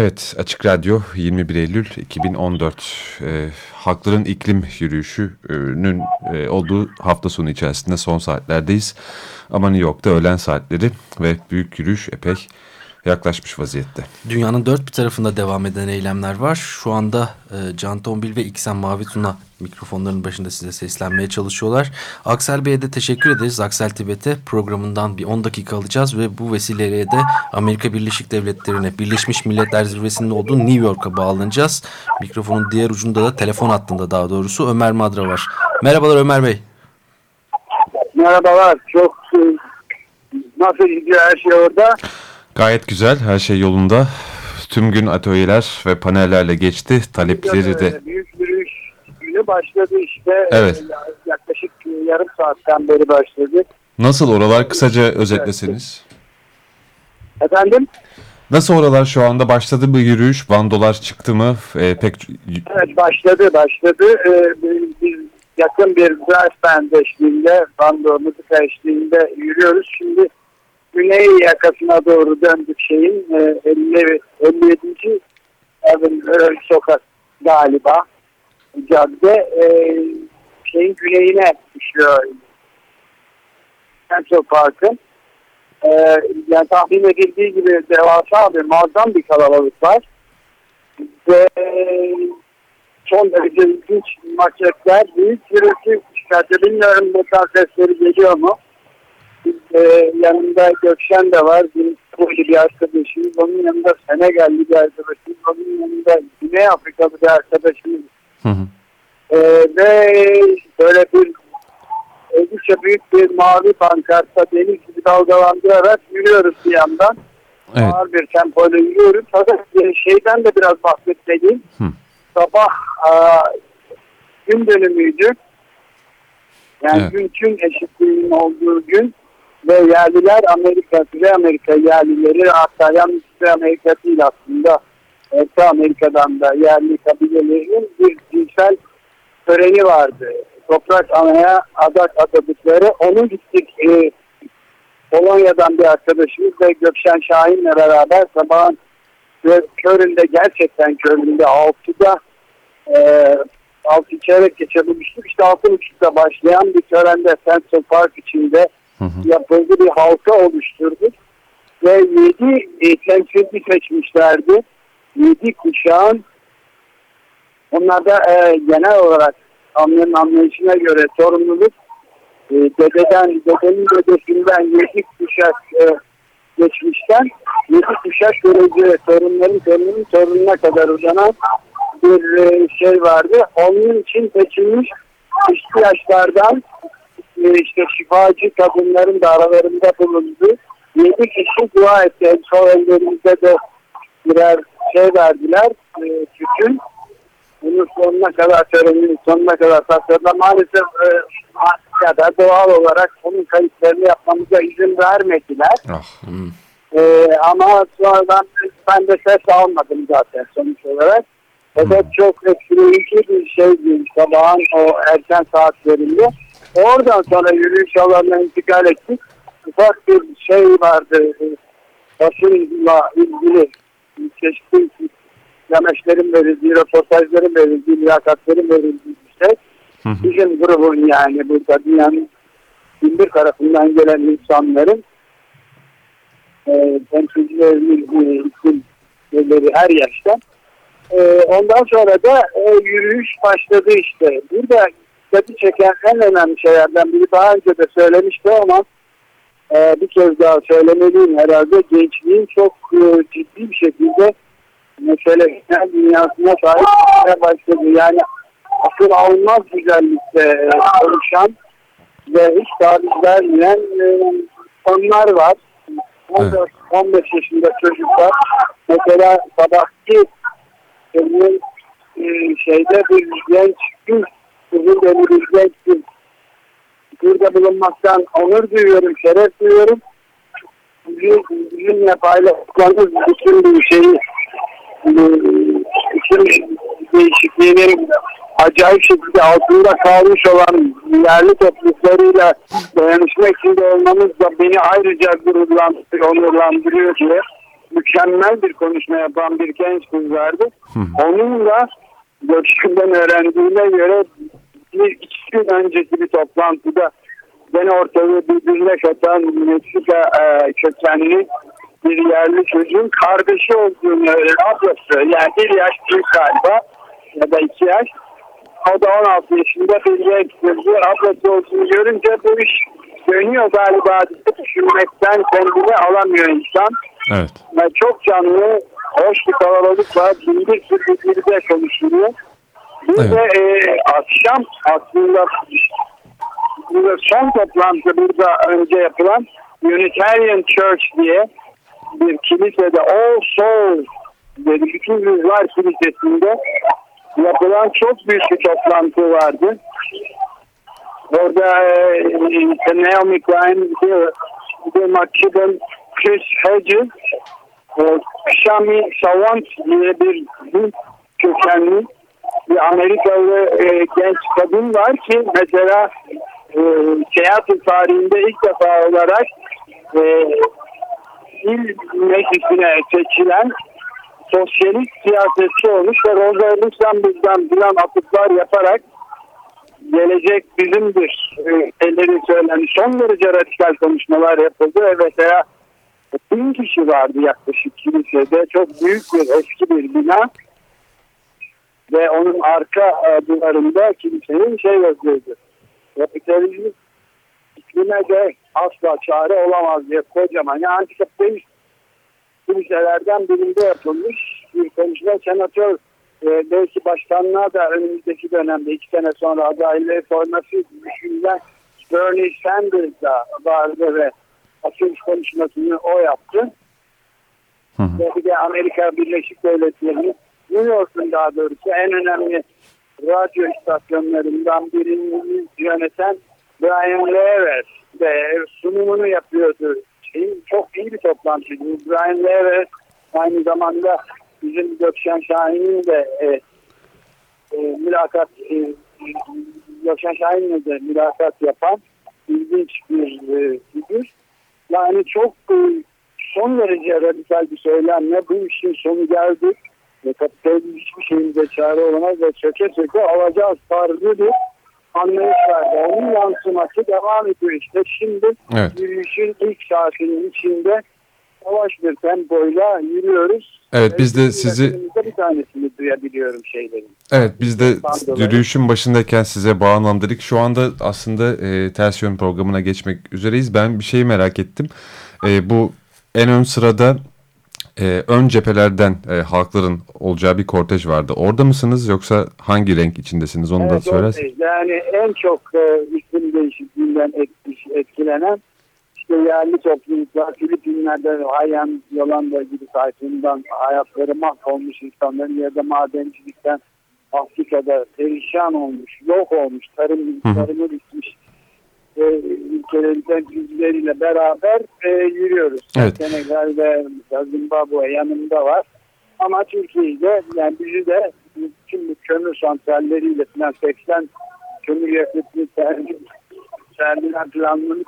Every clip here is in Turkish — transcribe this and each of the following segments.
Evet, Açık Radyo 21 Eylül 2014 e, Halkların İklim Yürüyüşü'nün e, olduğu hafta sonu içerisinde son saatlerdeyiz. Ama New York'ta öğlen saatleri ve büyük yürüyüş epey yaklaşmış vaziyette. Dünyanın dört bir tarafında devam eden eylemler var. Şu anda e, Can Tombil ve İksen Mavi Tuna mikrofonların başında size seslenmeye çalışıyorlar. Aksel Bey'e de teşekkür ederiz. Aksel Tibet'e programından bir 10 dakika alacağız ve bu vesileyle de Amerika Birleşik Devletleri'ne Birleşmiş Milletler Zirvesi'nin olduğu New York'a bağlanacağız. Mikrofonun diğer ucunda da telefon hattında daha doğrusu Ömer Madra var. Merhabalar Ömer Bey. Merhabalar. Çok e, nasıl gidiyor her şey orada? Gayet güzel, her şey yolunda. Tüm gün atölyeler ve panellerle geçti. Talepleri de... Büyük yürüyüş günü başladı işte. Evet. Yaklaşık yarım saatten beri başladı. Nasıl oralar kısaca özetleseniz? Efendim? Nasıl oralar şu anda başladı mı yürüyüş? Bandolar çıktı mı? Ee, pek... Evet başladı başladı. Ee, biz yakın bir brass band eşliğinde, bando müzik eşliğinde yürüyoruz. Şimdi güney yakasına doğru döndük şeyin e, 50, 57. Evin sokak galiba cadde e, şeyin güneyine düşüyor Central Park'ın e, yani tahmin edildiği gibi devasa bir muazzam bir kalabalık var. Ve son derece ilginç maketler büyük gürültü çıkartıyor bilmiyorum bu tarz sesleri geliyor mu e, yanında Gökşen de var. Bir Kıbrıslı bir arkadaşımız. Onun yanında Senegalli bir arkadaşımız. Onun yanında Güney Afrikalı bir arkadaşımız. Hı hı. E, ve böyle bir oldukça büyük bir mavi pankartta deniz gibi dalgalandırarak yürüyoruz bir yandan. Evet. Ağır bir tempoyla yürüyoruz. Fakat şeyden de biraz bahsetmeliyim. Hı. Sabah a, gün dönümüydü. Yani evet. gün tüm eşitliğinin olduğu gün ve yerliler Amerika, Kuzey Amerika yerlileri hatta yalnız Kuzey Amerika değil aslında Orta Amerika'dan da yerli kabilelerinin bir cinsel töreni vardı. Toprak anaya adak adadıkları. Onu gittik e, Polonya'dan bir arkadaşımız ve Gökşen Şahin'le beraber sabahın köründe gerçekten köründe 6'da e, 6 çeyrek geçe bulmuştuk. İşte 6.30'da başlayan bir törende Central Park içinde hı hı. yapıldı bir halka oluşturduk. Ve yedi e, temsilci seçmişlerdi. Yedi kuşağın onlar da e, genel olarak anlayan anlayışına göre sorumluluk e, dededen, dedenin dedesinden yedi kuşak e, geçmişten yedi kuşak görece sorunların sorunun sorununa kadar uzanan bir e, şey vardı. Onun için seçilmiş ihtiyaçlardan e, işte şifacı kadınların da aralarında bulundu. Yedi kişi dua etti. Sol ellerimizde de birer şey verdiler. E, tütün. Bunun sonuna kadar törenin sonuna kadar tasarladı. Maalesef e, ya da doğal olarak onun kayıtlarını yapmamıza izin vermediler. Oh. Hmm. E, ama sonradan ben de ses almadım zaten sonuç olarak. Evet hmm. çok etkileyici bir şeydi sabahın o erken saatlerinde. Oradan sonra yürüyüş alanına intikal ettik. Ufak bir şey vardı. Basınla ilgili çeşitli demeçlerin verildiği, röportajların verildiği, liyakatlerin verildiği bir şey. Bizim grubun yani burada dünyanın binbir tarafından gelen insanların e, temsilcilerinin isimleri her yaşta. E, ondan sonra da e, yürüyüş başladı işte. Burada dikkati çeken en önemli şeylerden biri daha önce de söylemişti ama e, bir kez daha söylemeliyim herhalde gençliğin çok e, ciddi bir şekilde meseleler dünyasına sahip başladı. Yani akıl alınmaz güzellikte e, konuşan ve hiç taviz vermeyen e, konular var. 14, 15 yaşında çocuklar mesela sabahki e, şeyde bir genç kız sizin elinizde burada bulunmaktan onur duyuyorum, şeref duyuyorum. Bizimle paylaştığınız bütün bir şeyi bütün değişikliğinin acayip şekilde altında kalmış olan yerli topluluklarıyla dayanışma içinde olmamız da beni ayrıca gururlandırıyor, onurlandırıyor diye mükemmel bir konuşma yapan bir genç kız vardı. Onun da görüşümden öğrendiğime göre bir iki gün önceki bir toplantıda beni ortalığı birbirine katan Meksika e, kökenli bir yerli çocuğun kardeşi olduğunu ablası yani bir yaş büyük galiba ya da iki yaş o da 16 yaşında bir çocuğu ablası olduğunu görünce bu iş dönüyor galiba düşünmekten kendini alamıyor insan. Evet. Ve çok canlı, hoş bir kalabalık var. Bindir birbiriyle konuşuluyor. Evet. de e, akşam aslında burada son toplantı burada önce yapılan Unitarian Church diye bir kilisede All Souls dedi. Bütün Yüzler Kilisesi'nde yapılan çok büyük bir toplantı vardı. Orada e, Naomi Klein, bir McKibben, Chris Hedges, e, Shami Savant diye bir Hint kökenli bir Amerikalı e, genç kadın var ki mesela e, seyahat tarihinde ilk defa olarak e, il meclisine seçilen sosyalist siyasetçi olmuş ve Rosa Luxemburg'dan filan atıklar yaparak gelecek bizimdir elleri söylenmiş. Son derece radikal konuşmalar yapıldı ve mesela bin kişi vardı yaklaşık kilisede. Çok büyük bir eski bir bina ve onun arka e, duvarında kilisenin şey yazıyordu. Kapitalizm iklime de asla çare olamaz diye kocaman. Yani antikapitalist kiliselerden birinde yapılmış bir konuşma. Senatör e, belki başkanlığa da önümüzdeki dönemde iki sene sonra adaylığı koyması düşünülen Bernie Sanders da vardı ve açılış konuşmasını o yaptı. Hı hı. Ve bir de Amerika Birleşik Devletleri'nin New York'un daha doğrusu en önemli radyo istasyonlarından birini yöneten Brian Lever de sunumunu yapıyordu. Şey, çok iyi bir toplantıydı. Brian Lever aynı zamanda bizim Gökşen Şahin'in de e, e, mülakat e, Gökşen Şahin'le de mülakat yapan ilginç bir e, figür. Yani çok e, son derece radikal bir söylemle bu işin sonu geldi. Ve kapitalizm hiçbir şeyimize çare olamaz ve çöke çöke alacağız tarzı bir anlayış vardı. Onun yansıması devam ediyor işte. Şimdi Evet. yürüyüşün ilk saatinin içinde yavaş bir tempoyla yürüyoruz. Evet, biz de sizi- bir tanesini duyabiliyorum şeylerin. Evet biz de yürüyüşün başındayken size bağlanalım dedik. Şu anda aslında e, ters yön programına geçmek üzereyiz. Ben bir şeyi merak ettim. E, bu en ön sırada e, ön cephelerden e, halkların olacağı bir kortej vardı. Orada mısınız yoksa hangi renk içindesiniz onu da Evet, söylersin. oradayız. Yani en çok e, iklim değişikliğinden etki- etkilenen işte yerli topluluklar Filipinler'de Haiyan Yolanda gibi tayfundan hayatları mahvolmuş insanların ya da madencilikten Afrika'da perişan olmuş, yok olmuş, tarım tarımı bitmiş e, ülkelerin temsilcileriyle beraber e, yürüyoruz. Evet. Senegal'de, Zimbabwe yanımda var. Ama Türkiye'de yani bizi de bu kömür santralleriyle falan 80 kömür yakıtlı termin, terminal planının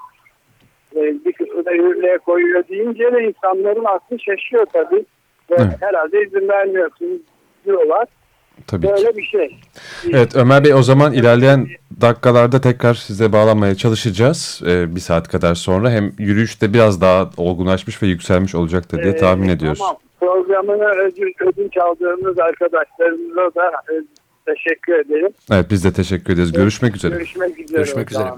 e, bir kısmı da yürürlüğe koyuyor deyince de insanların aklı şaşıyor tabii. Ve Evet. herhalde izin vermiyorsunuz diyorlar. Tabii ki. Böyle bir şey. Evet Ömer Bey o zaman ilerleyen dakikalarda tekrar size bağlanmaya çalışacağız. E, bir saat kadar sonra hem yürüyüş de biraz daha olgunlaşmış ve yükselmiş olacaktır diye tahmin Ee, ediyoruz. Tamam. Programını ödünç, ödünç aldığımız arkadaşlarımıza da e, teşekkür ederim. Evet biz de teşekkür ederiz. Görüşmek üzere. Görüşmek üzere. Görüşmek üzere.